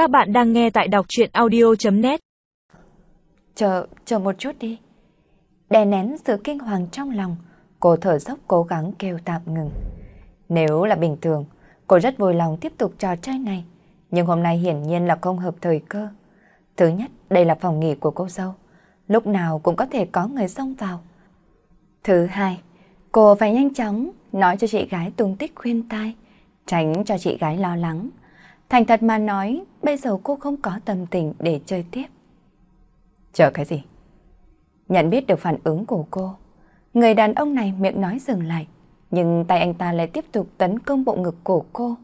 Các bạn đang nghe tại đọc chuyện audio.net Chờ, chờ một chút đi. Đè nén sự kinh hoàng trong lòng, cô thở dốc cố gắng kêu tạm ngừng. Nếu là bình thường, cô rất vui lòng tiếp tục trò chơi này. Nhưng hôm nay hiển nhiên là không hợp thời cơ. Thứ nhất, đây là phòng nghỉ của cô dâu. Lúc nào cũng có thể có người xông vào. Thứ hai, cô phải nhanh chóng nói cho chị gái tung tích khuyên tai, tránh cho chị gái lo lắng. Thành thật mà nói, bây giờ cô không có tâm tình để chơi tiếp. Chờ cái gì? Nhận biết được phản ứng của cô, người đàn ông này miệng nói dừng lại, nhưng tay anh ta lại tiếp tục tấn công bộ ngực của cô.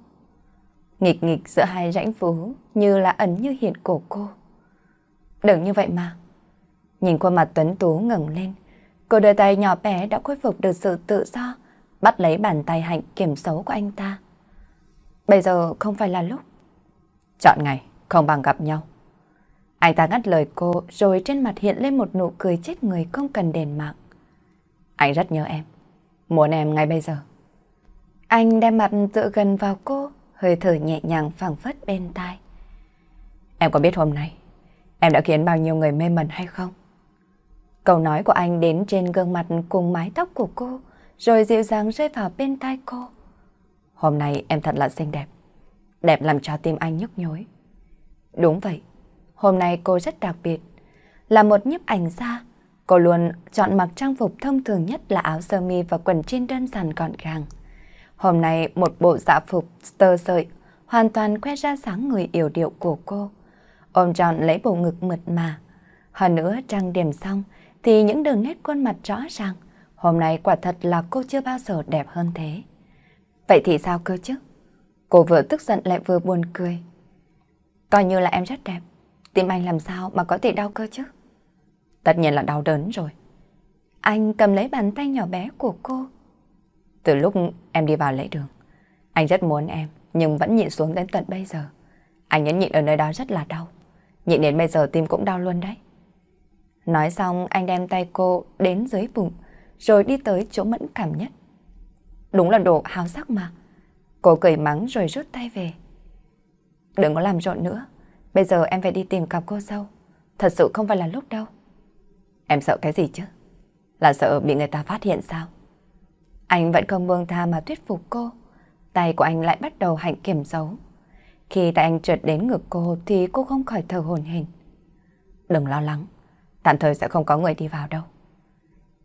Nghịch nghịch giữa hai rãnh vú như là ẩn như hiện của cô. Đừng như vậy mà. Nhìn qua mặt Tuấn Tú ngẩng lên, cô đôi tay nhỏ bé đã khôi phục được sự tự do, bắt lấy bàn tay hạnh kiểm xấu của anh ta. Bây giờ không phải là lúc. Chọn ngày, không bằng gặp nhau. Anh ta ngắt lời cô rồi trên mặt hiện lên một nụ cười chết người không cần đền mạng. Anh rất nhớ em. Muốn em ngay bây giờ. Anh đem mặt tựa gần vào cô, hơi thở nhẹ nhàng phẳng phất bên tai. Em có biết hôm nay, em đã khiến bao nhiêu người mê mẩn hay không? Câu nói của anh đến trên gương mặt cùng mái tóc của cô, rồi dịu dàng rơi vào bên tai cô. Hôm nay em thật là xinh đẹp. Đẹp làm cho tim anh nhức nhối. Đúng vậy, hôm nay cô rất đặc biệt. Là một nhiếp ảnh gia, cô luôn chọn mặc trang phục thông thường nhất là áo sơ mi và quần jean đơn giản gọn gàng. Hôm nay một bộ dạ phục tơ sợi hoàn toàn khoe ra sáng người yểu điệu của cô. Ôm tròn lấy bộ ngực mượt mà. Hơn nữa trang điểm xong thì những đường nét khuôn mặt rõ ràng. Hôm nay quả thật là cô chưa bao giờ đẹp hơn thế. Vậy thì sao cơ chứ? Cô vừa tức giận lại vừa buồn cười. Coi như là em rất đẹp. Tim anh làm sao mà có thể đau cơ chứ? Tất nhiên là đau đớn rồi. Anh cầm lấy bàn tay nhỏ bé của cô. Từ lúc em đi vào lễ đường, anh rất muốn em, nhưng vẫn nhịn xuống đến tận bây giờ. Anh nhẫn nhịn ở nơi đó rất là đau. Nhịn đến bây giờ tim cũng đau luôn đấy. Nói xong anh đem tay cô đến dưới bụng, rồi đi tới chỗ mẫn cảm nhất. Đúng là đồ hào sắc mà. Cô cười mắng rồi rút tay về. Đừng có làm rộn nữa. Bây giờ em phải đi tìm cặp cô dâu. Thật sự không phải là lúc đâu. Em sợ cái gì chứ? Là sợ bị người ta phát hiện sao? Anh vẫn không buông tha mà thuyết phục cô. Tay của anh lại bắt đầu hạnh kiểm dấu. Khi tay anh trượt đến ngực cô thì cô không khỏi thở hồn hển. Đừng lo lắng, tạm thời sẽ không có người đi vào đâu.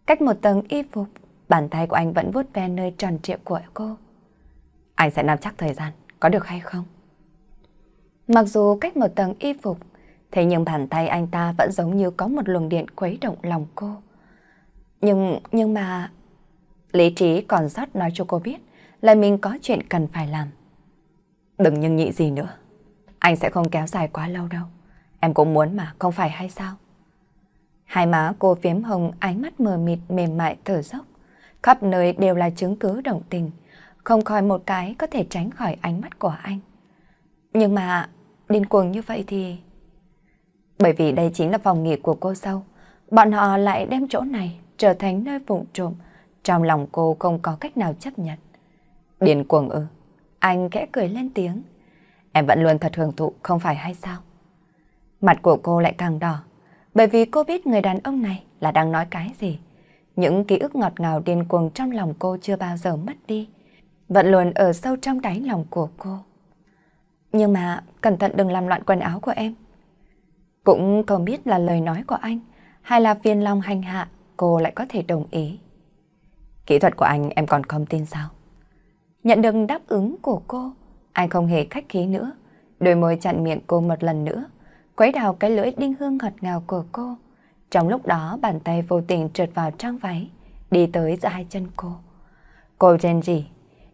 Cách một tầng y phục, bàn tay của anh vẫn vuốt ve nơi tròn trịa của cô. Anh sẽ nắm chắc thời gian, có được hay không? Mặc dù cách một tầng y phục, thế nhưng bàn tay anh ta vẫn giống như có một luồng điện khuấy động lòng cô. Nhưng, nhưng mà... Lý trí còn sót nói cho cô biết là mình có chuyện cần phải làm. Đừng nhưng nhị gì nữa. Anh sẽ không kéo dài quá lâu đâu. Em cũng muốn mà, không phải hay sao? Hai má cô phiếm hồng, ánh mắt mờ mịt mềm mại thở dốc. Khắp nơi đều là chứng cứ động tình không khỏi một cái có thể tránh khỏi ánh mắt của anh. Nhưng mà điên cuồng như vậy thì... Bởi vì đây chính là phòng nghỉ của cô sâu, bọn họ lại đem chỗ này trở thành nơi vụng trộm, trong lòng cô không có cách nào chấp nhận. Điên cuồng ư, anh kẽ cười lên tiếng. Em vẫn luôn thật hưởng thụ, không phải hay sao? Mặt của cô lại càng đỏ, bởi vì cô biết người đàn ông này là đang nói cái gì. Những ký ức ngọt ngào điên cuồng trong lòng cô chưa bao giờ mất đi vẫn luôn ở sâu trong đáy lòng của cô. Nhưng mà cẩn thận đừng làm loạn quần áo của em. Cũng không biết là lời nói của anh hay là phiền lòng hành hạ cô lại có thể đồng ý. Kỹ thuật của anh em còn không tin sao? Nhận được đáp ứng của cô, anh không hề khách khí nữa. Đôi môi chặn miệng cô một lần nữa, quấy đào cái lưỡi đinh hương ngọt ngào của cô. Trong lúc đó bàn tay vô tình trượt vào trang váy, đi tới giữa hai chân cô. Cô rên rỉ,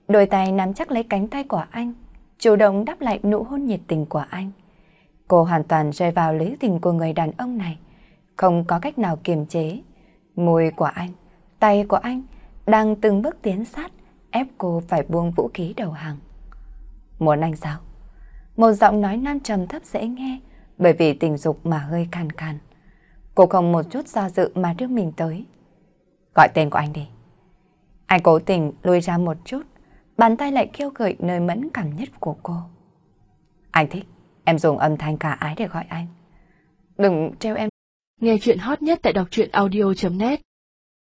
Đôi tay nắm chắc lấy cánh tay của anh, chủ động đáp lại nụ hôn nhiệt tình của anh. Cô hoàn toàn rơi vào lý tình của người đàn ông này, không có cách nào kiềm chế. Môi của anh, tay của anh đang từng bước tiến sát, ép cô phải buông vũ khí đầu hàng. Muốn anh sao? Một giọng nói nam trầm thấp dễ nghe, bởi vì tình dục mà hơi khàn khàn. Cô không một chút do dự mà đưa mình tới. Gọi tên của anh đi. Anh cố tình lùi ra một chút, bàn tay lại kêu gợi nơi mẫn cảm nhất của cô. Anh thích, Em dùng âm thanh cả ái để gọi anh. Đừng treo em. Nghe chuyện hot nhất tại đọc truyện audio.net